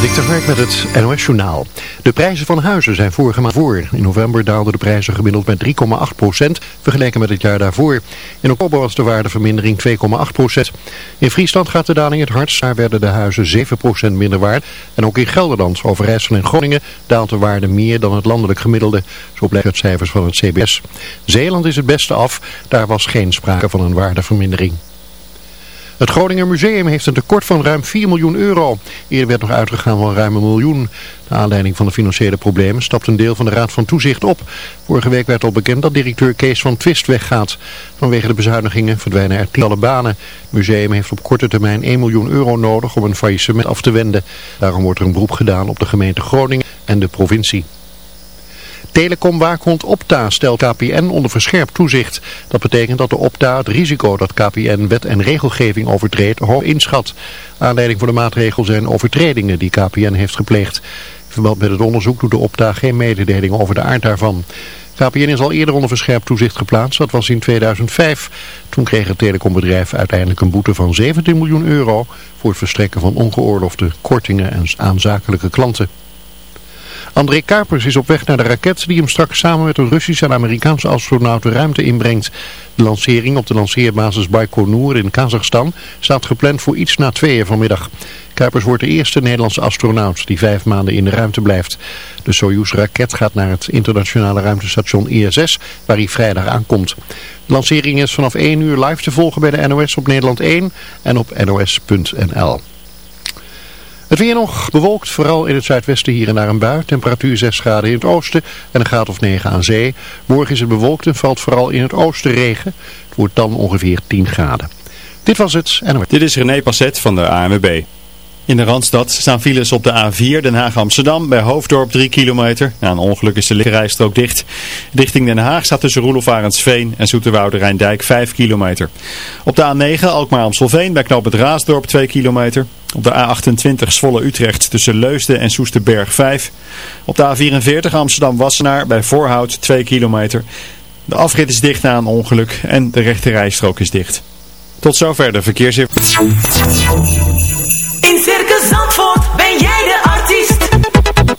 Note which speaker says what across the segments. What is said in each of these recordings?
Speaker 1: Dikter met het NOS Journaal. De prijzen van huizen zijn vorige maand voor. In november daalden de prijzen gemiddeld met 3,8% vergeleken met het jaar daarvoor. In oktober was de waardevermindering 2,8% In Friesland gaat de daling het hardst. Daar werden de huizen 7% minder waard. En ook in Gelderland, Overijssel en Groningen daalt de waarde meer dan het landelijk gemiddelde. Zo blijkt uit cijfers van het CBS. Zeeland is het beste af. Daar was geen sprake van een waardevermindering. Het Groninger Museum heeft een tekort van ruim 4 miljoen euro. Eerder werd nog uitgegaan van ruim een miljoen. De aanleiding van de financiële problemen stapt een deel van de Raad van Toezicht op. Vorige week werd al bekend dat directeur Kees van Twist weggaat. Vanwege de bezuinigingen verdwijnen er tientallen banen. Het museum heeft op korte termijn 1 miljoen euro nodig om een faillissement af te wenden. Daarom wordt er een beroep gedaan op de gemeente Groningen en de provincie. Telecomwaakhond Opta stelt KPN onder verscherpt toezicht. Dat betekent dat de Opta het risico dat KPN wet en regelgeving overtreedt hoog inschat. Aanleiding voor de maatregel zijn overtredingen die KPN heeft gepleegd. In verband met het onderzoek doet de Opta geen mededelingen over de aard daarvan. KPN is al eerder onder verscherpt toezicht geplaatst. Dat was in 2005. Toen kreeg het telecombedrijf uiteindelijk een boete van 17 miljoen euro... voor het verstrekken van ongeoorloofde kortingen en aanzakelijke klanten. André Kuipers is op weg naar de raket die hem straks samen met een Russische en Amerikaanse astronaut de ruimte inbrengt. De lancering op de lanceerbasis Baikonur in Kazachstan staat gepland voor iets na tweeën vanmiddag. Kuipers wordt de eerste Nederlandse astronaut die vijf maanden in de ruimte blijft. De Soyuz-raket gaat naar het internationale ruimtestation ISS, waar hij vrijdag aankomt. De lancering is vanaf 1 uur live te volgen bij de NOS op Nederland 1 en op nos.nl. Het weer nog bewolkt, vooral in het zuidwesten hier en daar een bui. Temperatuur 6 graden in het oosten en een graad of 9 aan zee. Morgen is het bewolkt en valt vooral in het oosten regen. Het wordt dan ongeveer 10 graden. Dit was het. En...
Speaker 2: Dit is René Passet van de ANWB. In de Randstad staan files op de A4 Den Haag-Amsterdam bij Hoofddorp 3 kilometer. Na een ongeluk is de linkerrijstrook dicht. Richting Den Haag staat tussen Roelof Arendsveen en Zoeterwoude Rijndijk 5 kilometer. op de A9 Alkmaar-Amstelveen bij knoop het Raasdorp 2 kilometer. Op de A28 Zwolle-Utrecht tussen Leusden en Soesterberg 5. Op de A44 Amsterdam-Wassenaar bij Voorhout 2 kilometer. De afrit is dicht na een ongeluk en de rechterrijstrook is dicht. Tot zover de verkeersinformatie.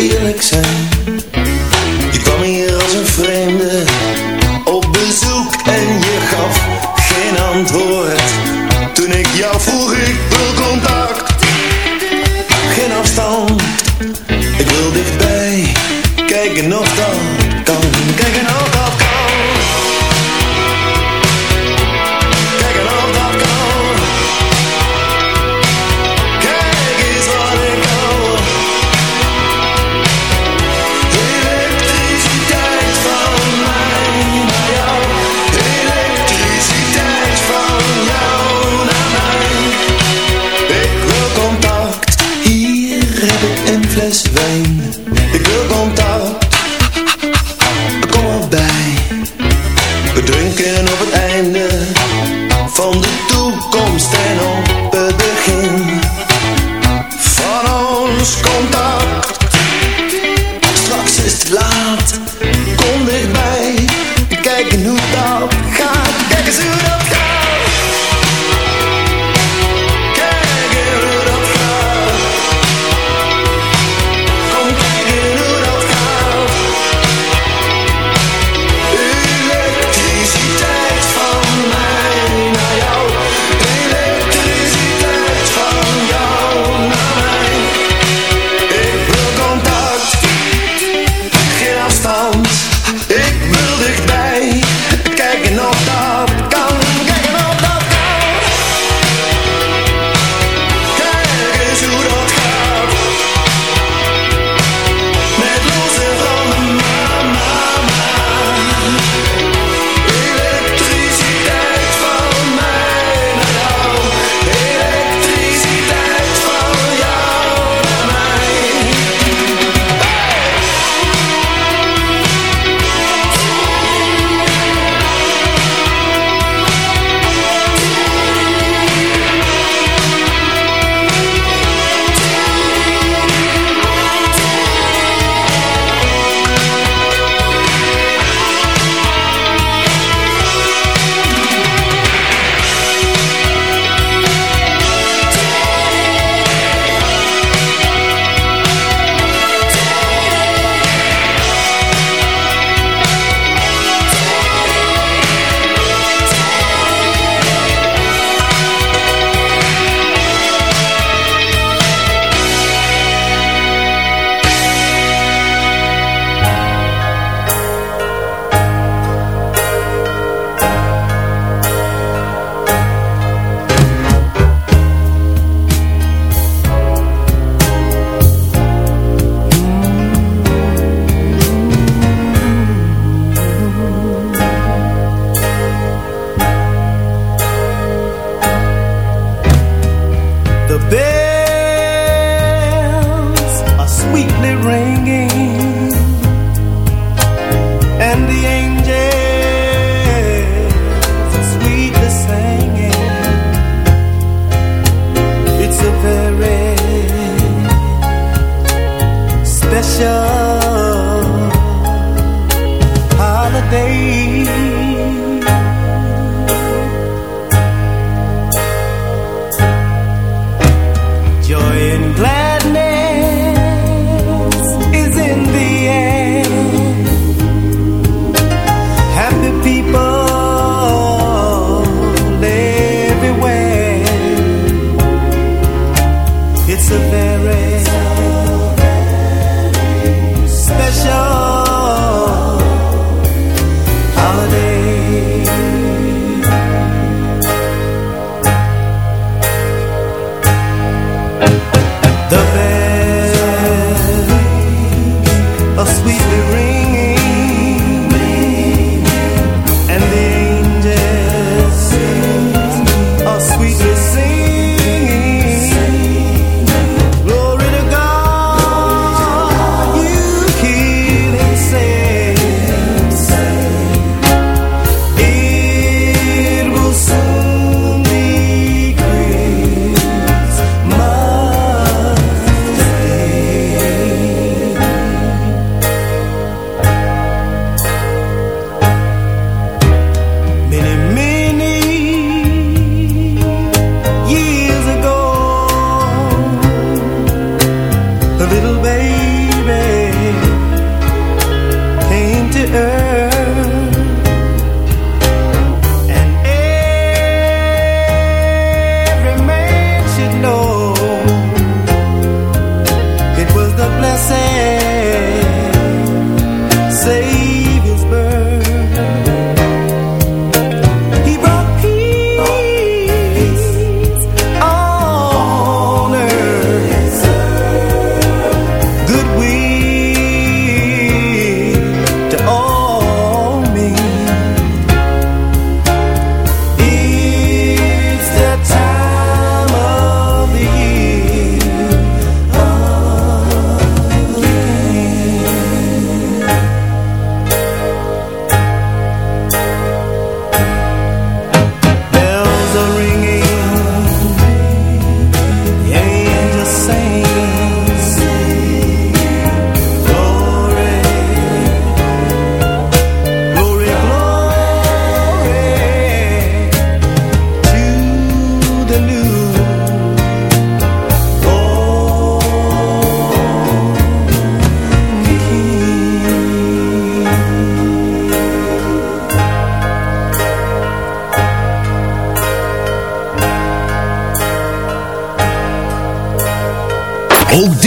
Speaker 3: eerlijk.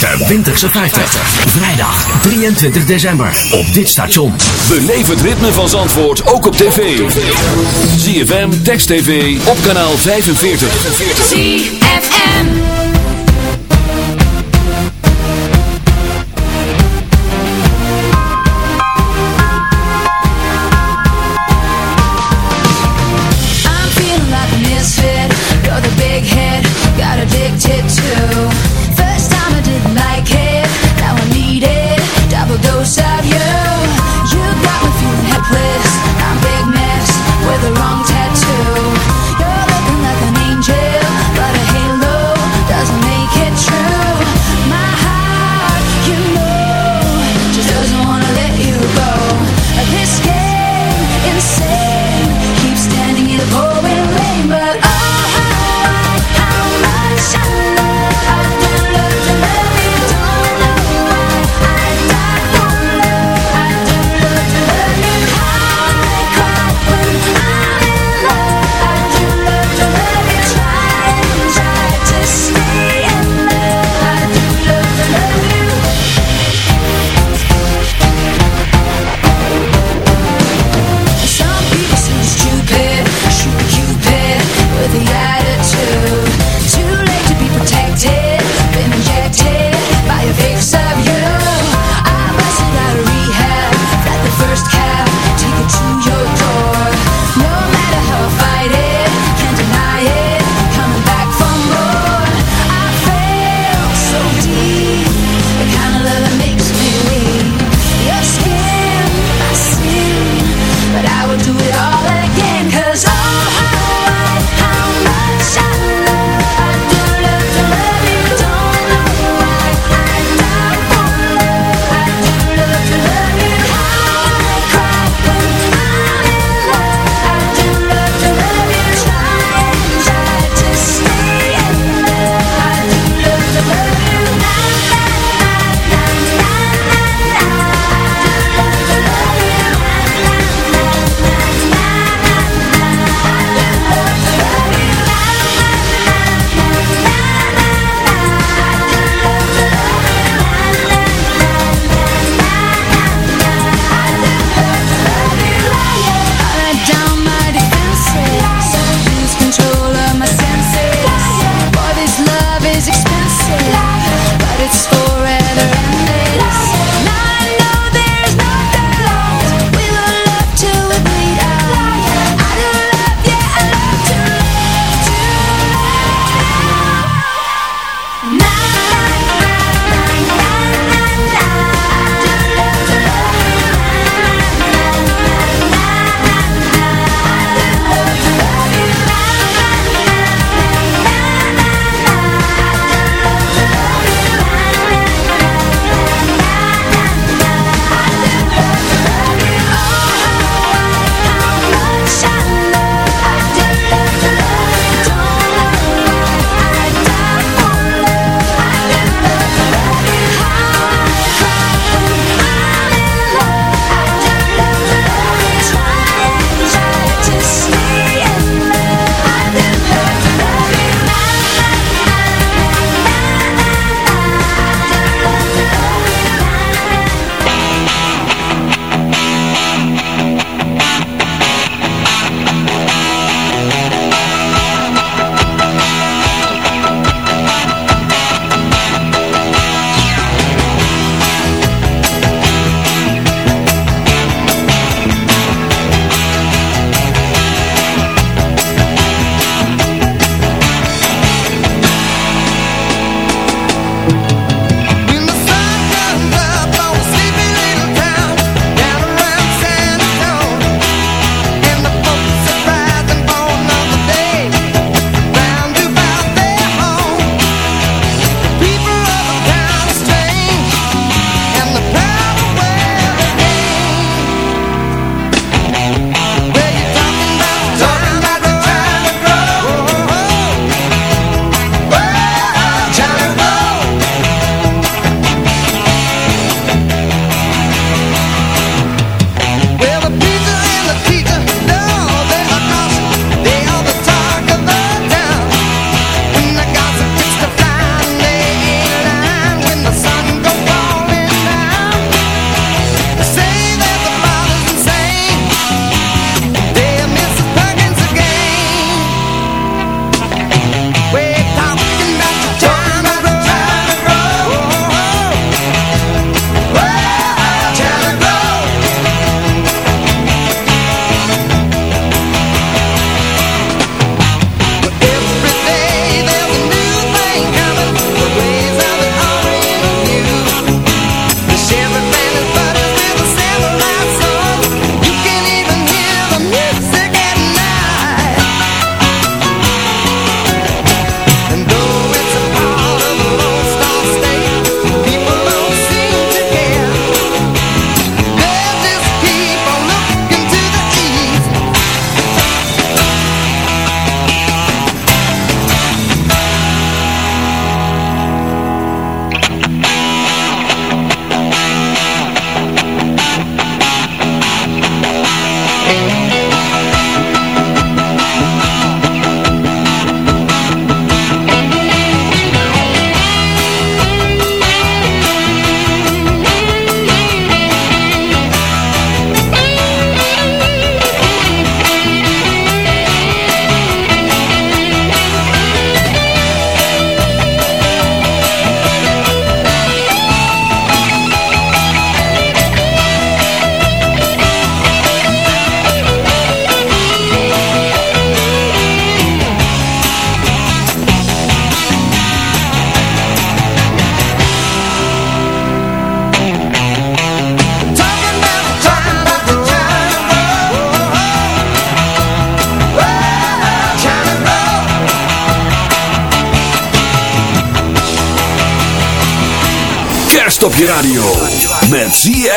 Speaker 4: De Winterse 50. Vrijdag 23 december. Op dit station.
Speaker 5: Beleef het ritme van Zandvoort ook op tv. ZFM, Text TV, op kanaal 45.
Speaker 6: ZFM.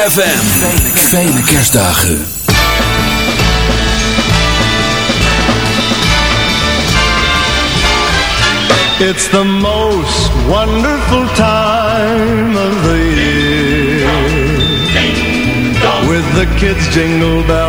Speaker 5: ZFM. Fijne kerstdagen.
Speaker 7: It's the most wonderful time of the year. With the kids jingle belling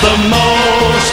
Speaker 7: The most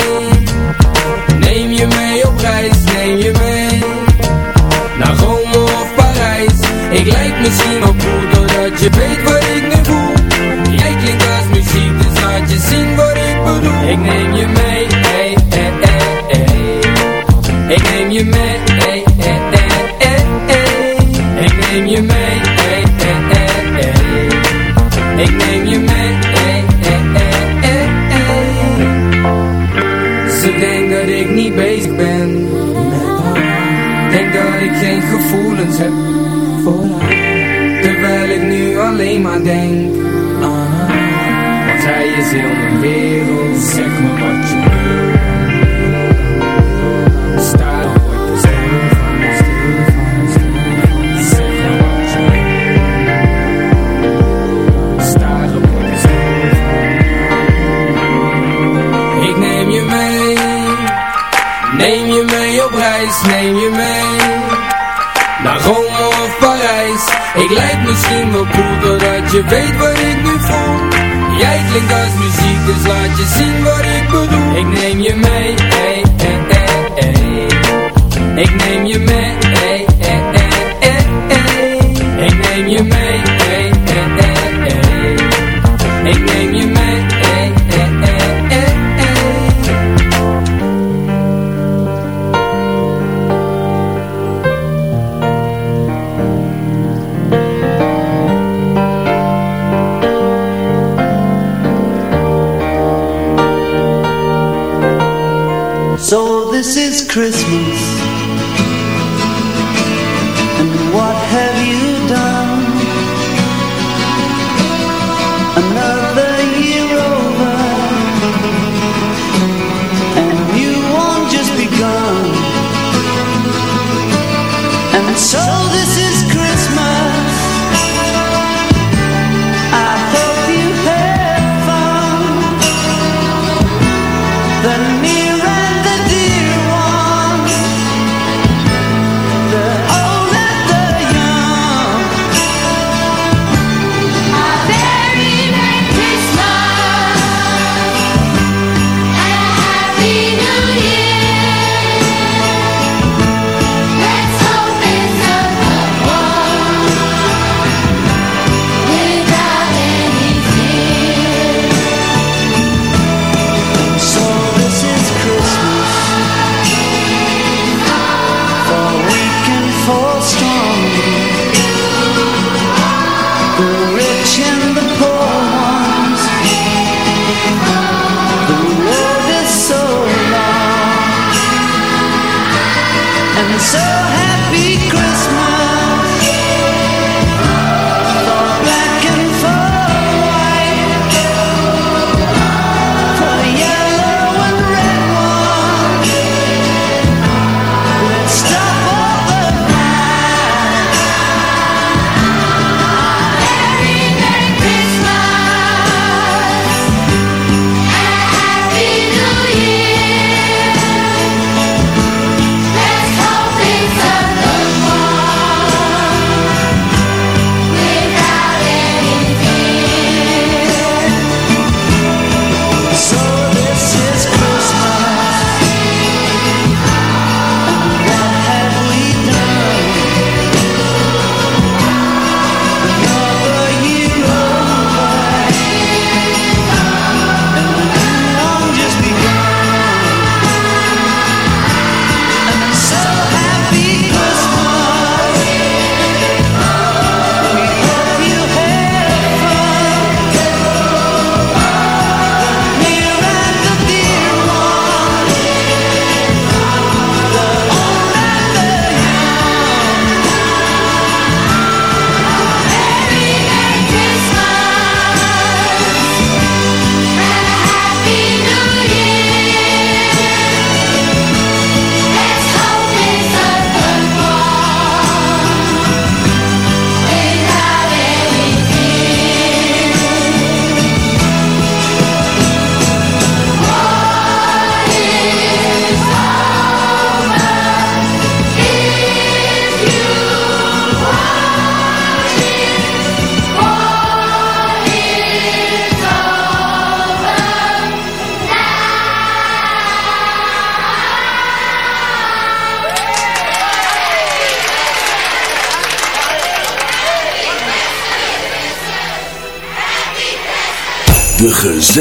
Speaker 8: misschien wel cool Doordat je weet wat ik nu voel Jij klinkt als muziek Dus laat je zien wat ik bedoel Ik neem je mee ey, ey, ey, ey. Ik neem je mee ey, ey, ey, ey, ey. Ik neem je mee ey, ey, ey, ey. Ik neem je mee ey, ey, ey, ey. Ze denkt dat ik niet bezig ben Denk dat ik geen gevoelens heb maar denk aan haar Want zij is heel mijn wereld. Zeg me wat je wil. Sta dan ik stil Zeg me wat je wil. Sta dan ik stil Ik neem je mee. Neem je mee op reis, neem je mee. Naar Rome of Parijs. Ik lijk misschien wel cool je weet wat ik nu voel Jij klinkt als muziek Dus laat je zien wat ik bedoel Ik neem je mee ey, ey, ey, ey. Ik neem je mee ey, ey, ey, ey. Ik neem je mee
Speaker 9: So this is Christmas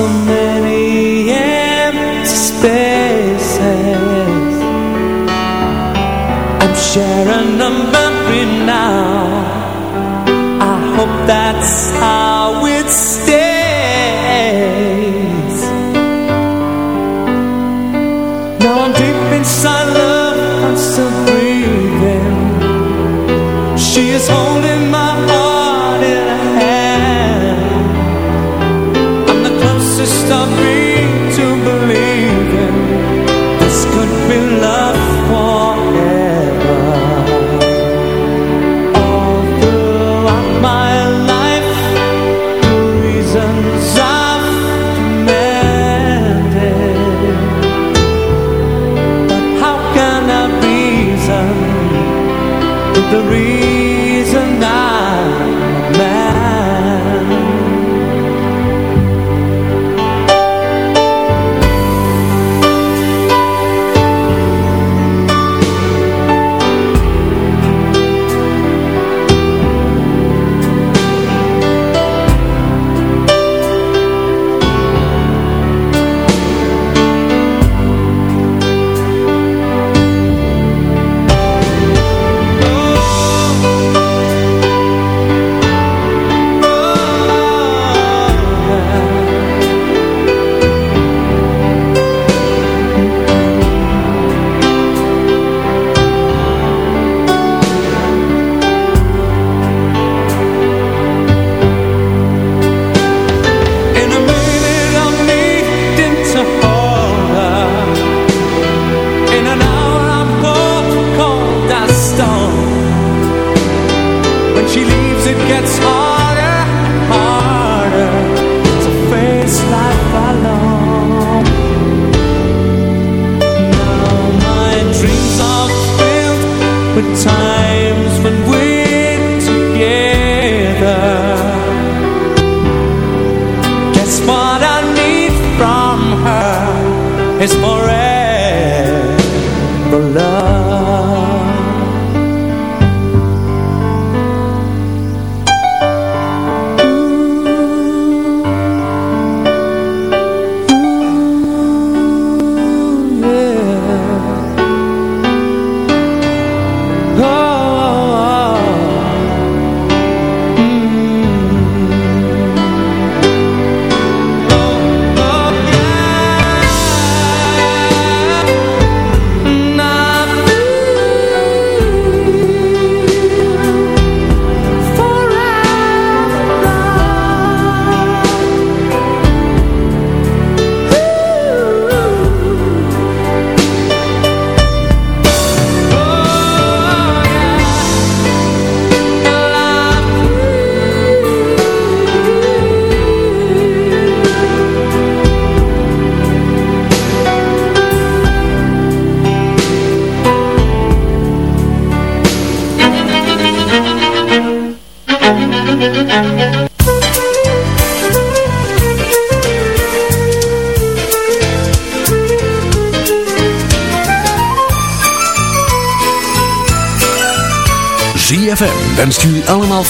Speaker 10: so many empty spaces. I'm sharing a memory now. I hope that's how it stays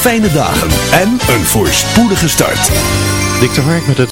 Speaker 4: fijne dagen en een voorspoedige start.
Speaker 1: Dik met het